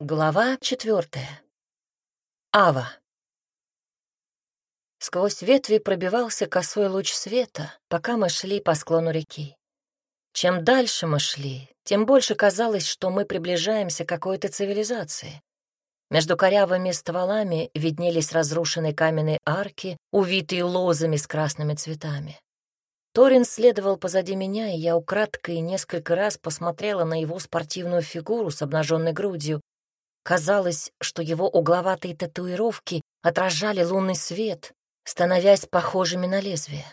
Глава четвертая. Ава. Сквозь ветви пробивался косой луч света, пока мы шли по склону реки. Чем дальше мы шли, тем больше казалось, что мы приближаемся к какой-то цивилизации. Между корявыми стволами виднелись разрушенные каменные арки, увитые лозами с красными цветами. Торин следовал позади меня, и я украдкой несколько раз посмотрела на его спортивную фигуру с обнаженной грудью, Казалось, что его угловатые татуировки отражали лунный свет, становясь похожими на лезвие.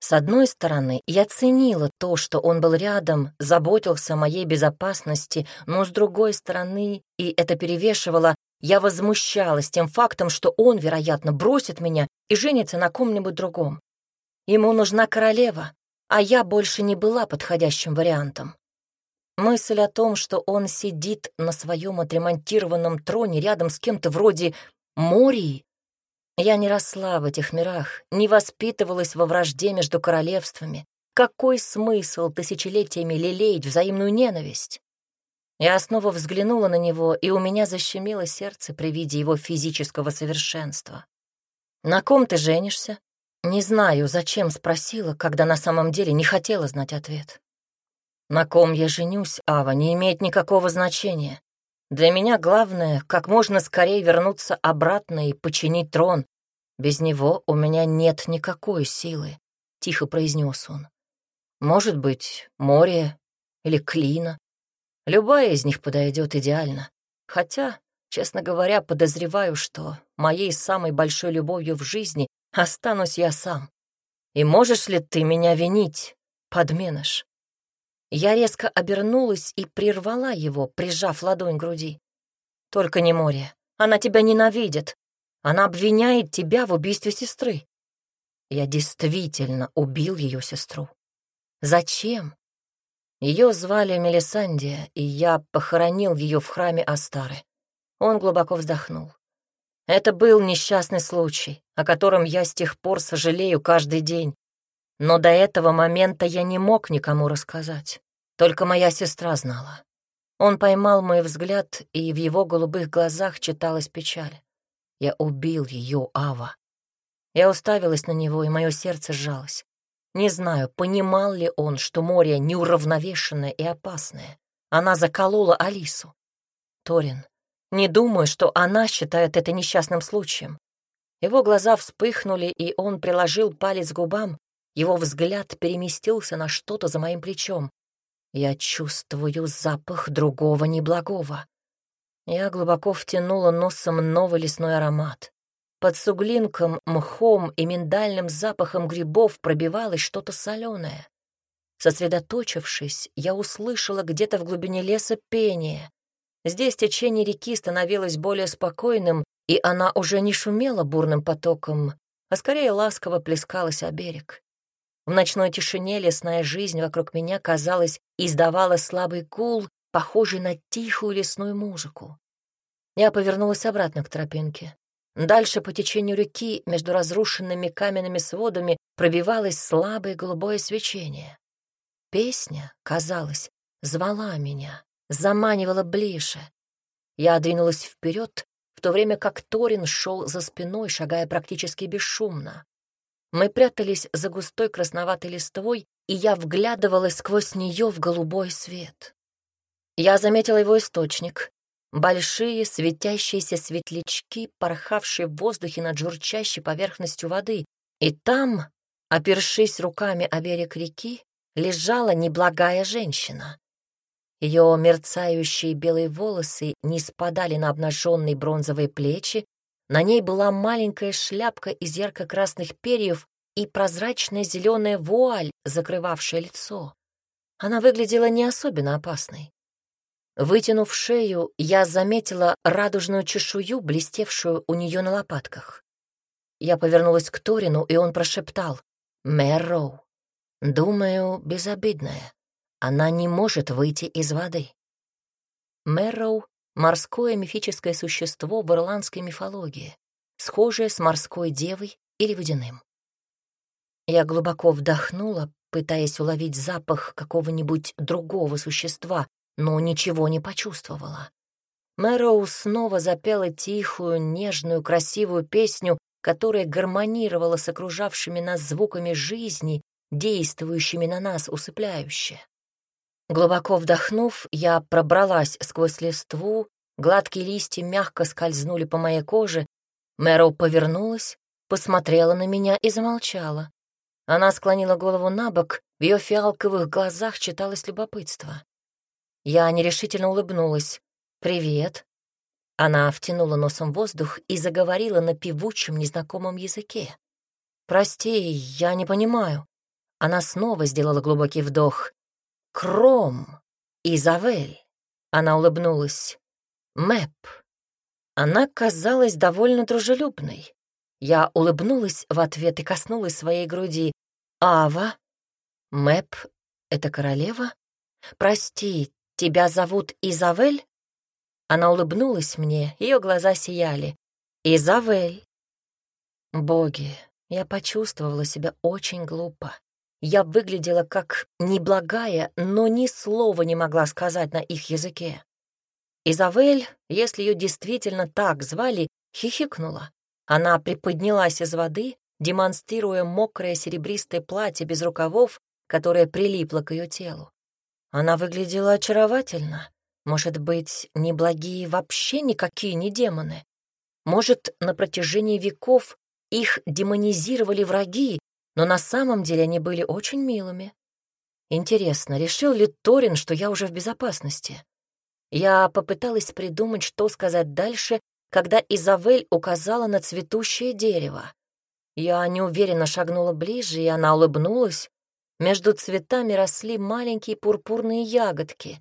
С одной стороны, я ценила то, что он был рядом, заботился о моей безопасности, но с другой стороны, и это перевешивало, я возмущалась тем фактом, что он, вероятно, бросит меня и женится на ком-нибудь другом. Ему нужна королева, а я больше не была подходящим вариантом. Мысль о том, что он сидит на своем отремонтированном троне рядом с кем-то вроде Мории. Я не росла в этих мирах, не воспитывалась во вражде между королевствами. Какой смысл тысячелетиями лелеять взаимную ненависть? Я снова взглянула на него, и у меня защемило сердце при виде его физического совершенства. «На ком ты женишься?» Не знаю, зачем спросила, когда на самом деле не хотела знать ответ. На ком я женюсь, Ава, не имеет никакого значения. Для меня главное, как можно скорее вернуться обратно и починить трон. Без него у меня нет никакой силы, — тихо произнес он. Может быть, море или клина. Любая из них подойдет идеально. Хотя, честно говоря, подозреваю, что моей самой большой любовью в жизни останусь я сам. И можешь ли ты меня винить, подменыш? Я резко обернулась и прервала его, прижав ладонь к груди. «Только не море. Она тебя ненавидит. Она обвиняет тебя в убийстве сестры». Я действительно убил ее сестру. Зачем? Ее звали Мелисандия, и я похоронил ее в храме Астары. Он глубоко вздохнул. Это был несчастный случай, о котором я с тех пор сожалею каждый день. Но до этого момента я не мог никому рассказать. Только моя сестра знала. Он поймал мой взгляд, и в его голубых глазах читалась печаль. Я убил ее, Ава. Я уставилась на него, и мое сердце сжалось. Не знаю, понимал ли он, что море неуравновешенное и опасное. Она заколола Алису. Торин, не думаю, что она считает это несчастным случаем. Его глаза вспыхнули, и он приложил палец к губам, его взгляд переместился на что-то за моим плечом. Я чувствую запах другого неблагого. Я глубоко втянула носом новый лесной аромат. Под суглинком, мхом и миндальным запахом грибов пробивалось что-то соленое. Сосредоточившись, я услышала где-то в глубине леса пение. Здесь течение реки становилось более спокойным, и она уже не шумела бурным потоком, а скорее ласково плескалась о берег. В ночной тишине лесная жизнь вокруг меня, казалось, издавала слабый гул, похожий на тихую лесную музыку. Я повернулась обратно к тропинке. Дальше по течению реки между разрушенными каменными сводами пробивалось слабое голубое свечение. Песня, казалось, звала меня, заманивала ближе. Я двинулась вперед, в то время как Торин шел за спиной, шагая практически бесшумно. Мы прятались за густой красноватой листвой, и я вглядывалась сквозь нее в голубой свет. Я заметила его источник. Большие светящиеся светлячки, порхавшие в воздухе над журчащей поверхностью воды. И там, опершись руками о берег реки, лежала неблагая женщина. Ее мерцающие белые волосы не спадали на обнаженные бронзовые плечи, на ней была маленькая шляпка из ярко-красных перьев и прозрачная зеленая вуаль, закрывавшая лицо. Она выглядела не особенно опасной. Вытянув шею, я заметила радужную чешую, блестевшую у нее на лопатках. Я повернулась к Торину, и он прошептал «Мэрроу». Думаю, безобидная. Она не может выйти из воды. Мэрроу морское мифическое существо в ирландской мифологии, схожее с морской девой или водяным. Я глубоко вдохнула, пытаясь уловить запах какого-нибудь другого существа, но ничего не почувствовала. Мэроу снова запела тихую, нежную, красивую песню, которая гармонировала с окружавшими нас звуками жизни, действующими на нас усыпляюще. Глубоко вдохнув, я пробралась сквозь листву, гладкие листья мягко скользнули по моей коже. Мэроу повернулась, посмотрела на меня и замолчала. Она склонила голову на бок, в ее фиалковых глазах читалось любопытство. Я нерешительно улыбнулась. «Привет». Она втянула носом воздух и заговорила на певучем незнакомом языке. «Прости, я не понимаю». Она снова сделала глубокий вдох. «Кром! Изавель!» Она улыбнулась. «Мэп!» Она казалась довольно дружелюбной. Я улыбнулась в ответ и коснулась своей груди. «Ава? Мэп — это королева? Прости, тебя зовут Изавель?» Она улыбнулась мне, ее глаза сияли. «Изавель!» Боги, я почувствовала себя очень глупо. Я выглядела как неблагая, но ни слова не могла сказать на их языке. Изавель, если ее действительно так звали, хихикнула. Она приподнялась из воды, демонстрируя мокрое серебристое платье без рукавов, которое прилипло к ее телу. Она выглядела очаровательно. Может быть, неблагие вообще никакие не демоны? Может, на протяжении веков их демонизировали враги, но на самом деле они были очень милыми. Интересно, решил ли Торин, что я уже в безопасности? Я попыталась придумать, что сказать дальше, когда Изавель указала на цветущее дерево. Я неуверенно шагнула ближе, и она улыбнулась. Между цветами росли маленькие пурпурные ягодки.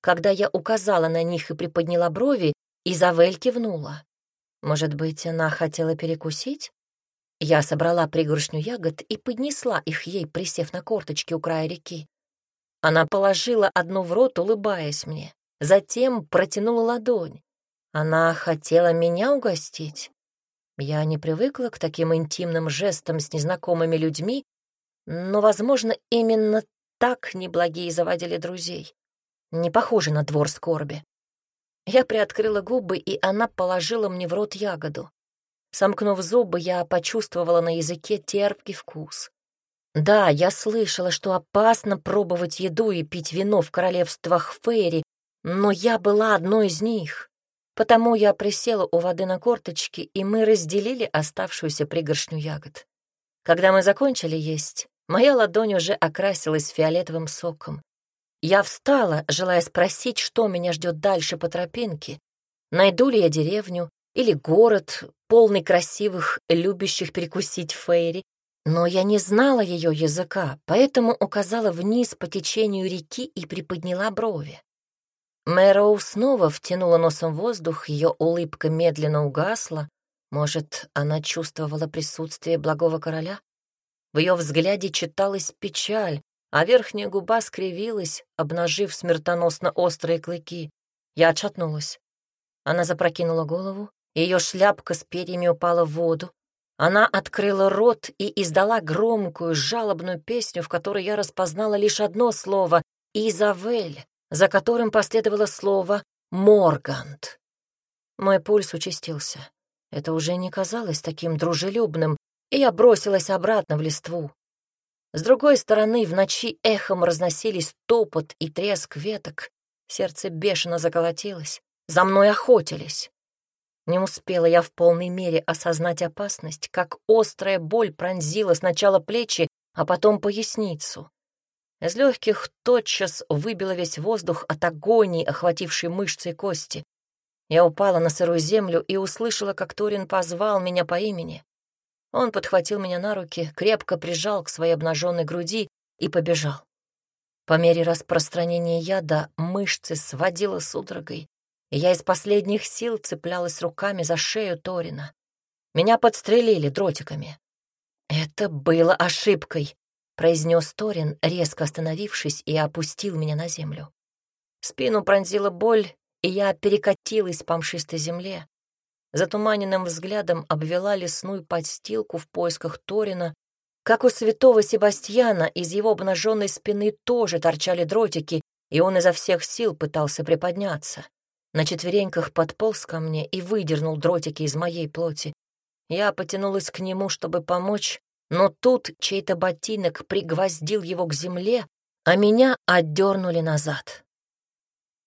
Когда я указала на них и приподняла брови, Изавель кивнула. Может быть, она хотела перекусить? Я собрала пригоршню ягод и поднесла их ей, присев на корточки у края реки. Она положила одну в рот, улыбаясь мне, затем протянула ладонь. Она хотела меня угостить. Я не привыкла к таким интимным жестам с незнакомыми людьми, но, возможно, именно так неблагие заводили друзей не похоже на двор скорби. Я приоткрыла губы, и она положила мне в рот ягоду. Сомкнув зубы, я почувствовала на языке терпкий вкус. Да, я слышала, что опасно пробовать еду и пить вино в королевствах Фейри, но я была одной из них. Потому я присела у воды на корточки, и мы разделили оставшуюся пригоршню ягод. Когда мы закончили есть, моя ладонь уже окрасилась фиолетовым соком. Я встала, желая спросить, что меня ждет дальше по тропинке. Найду ли я деревню или город, полный красивых, любящих перекусить фейри. Но я не знала ее языка, поэтому указала вниз по течению реки и приподняла брови. Мэроу снова втянула носом воздух, ее улыбка медленно угасла. Может, она чувствовала присутствие благого короля? В ее взгляде читалась печаль, а верхняя губа скривилась, обнажив смертоносно острые клыки. Я отшатнулась. Она запрокинула голову, ее шляпка с перьями упала в воду. Она открыла рот и издала громкую, жалобную песню, в которой я распознала лишь одно слово — «Изавель», за которым последовало слово «Моргант». Мой пульс участился. Это уже не казалось таким дружелюбным, и я бросилась обратно в листву. С другой стороны, в ночи эхом разносились топот и треск веток. Сердце бешено заколотилось. За мной охотились. Не успела я в полной мере осознать опасность, как острая боль пронзила сначала плечи, а потом поясницу. Из легких тотчас выбило весь воздух от агонии, охватившей мышцы и кости. Я упала на сырую землю и услышала, как Торин позвал меня по имени. Он подхватил меня на руки, крепко прижал к своей обнаженной груди и побежал. По мере распространения яда мышцы сводила судорогой, я из последних сил цеплялась руками за шею Торина. Меня подстрелили дротиками. «Это было ошибкой», — произнес Торин, резко остановившись и опустил меня на землю. Спину пронзила боль, и я перекатилась по мшистой земле, затуманенным взглядом обвела лесную подстилку в поисках Торина. Как у святого Себастьяна, из его обнаженной спины тоже торчали дротики, и он изо всех сил пытался приподняться. На четвереньках подполз ко мне и выдернул дротики из моей плоти. Я потянулась к нему, чтобы помочь, но тут чей-то ботинок пригвоздил его к земле, а меня отдернули назад.